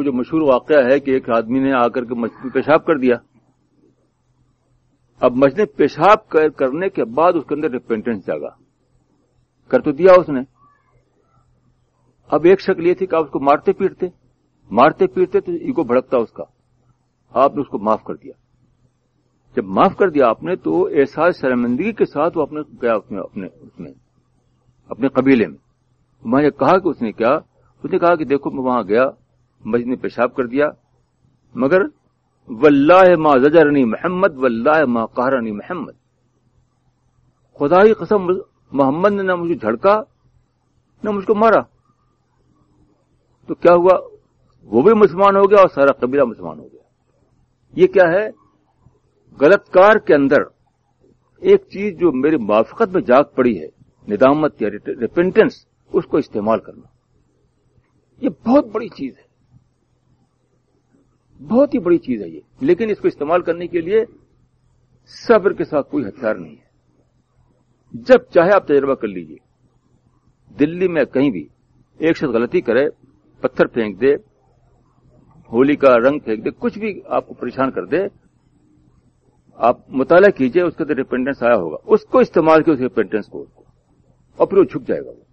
وہ جو مشہور واقعہ ہے کہ ایک آدمی نے آ کر کے مسجد پیشاب کر دیا۔ اب مسجد پیشاب کرنے کے بعد اس کے اندر ریپینٹنس جاگا۔ کر تو دیا اس نے۔ اب ایک شکل یہ تھی کہ آپ اس کو مارتے پیٹتے۔ مارتے پیٹتے تو ایگو بھڑکتا اس کا۔ آپ نے اس کو معاف کر دیا۔ جب معاف کر دیا آپ نے تو احساس شرمندگی کے ساتھ وہ اپنے گیا اس میں اپنے اس میں اپنے قبیلے میں۔ میں نے کہا کہ اس نے کیا؟ اس نے کہا کہ دیکھو میں وہاں گیا۔ مسجد نے پیشاب کر دیا، مگر واللہ ما زجرنی محمد، واللہ ما قہرنی محمد۔ خدا ہی قسم، محمد نے نہ مجھے جھڑکا، نہ مجھ کو مارا۔ تو کیا ہوا؟ وہ بھی مسلمان ہو گیا اور سارا قبیلہ مسلمان ہو گیا۔ یہ کیا ہے؟ غلط کار کے اندر ایک چیز جو میری موافقت میں جاگ پڑی ہے، ندامت یا ریپینٹنس اس کو استعمال کرنا۔ یہ بہت بڑی چیز ہے۔ بہت ہی بڑی چیز ہے یہ۔ لیکن اس کو استعمال کرنے کے لیے صبر کے ساتھ کوئی ہتھیار نہیں ہے۔ جب چاہے آپ تجربہ کر لیجیے۔ دلی میں کہیں بھی ایک شخص غلطی کرے، پتھر پھینک دے، ہولی کا رنگ پھینک دے، کچھ بھی آپ کو پریشان کر دے، آپ مطالعہ کیجیے، اس کے اندر ریپینڈنس آیا ہوگا۔ اس کو استعمال کیا اس ریپینڈنس کو، اور پھر وہ جھک جائے گا وہ۔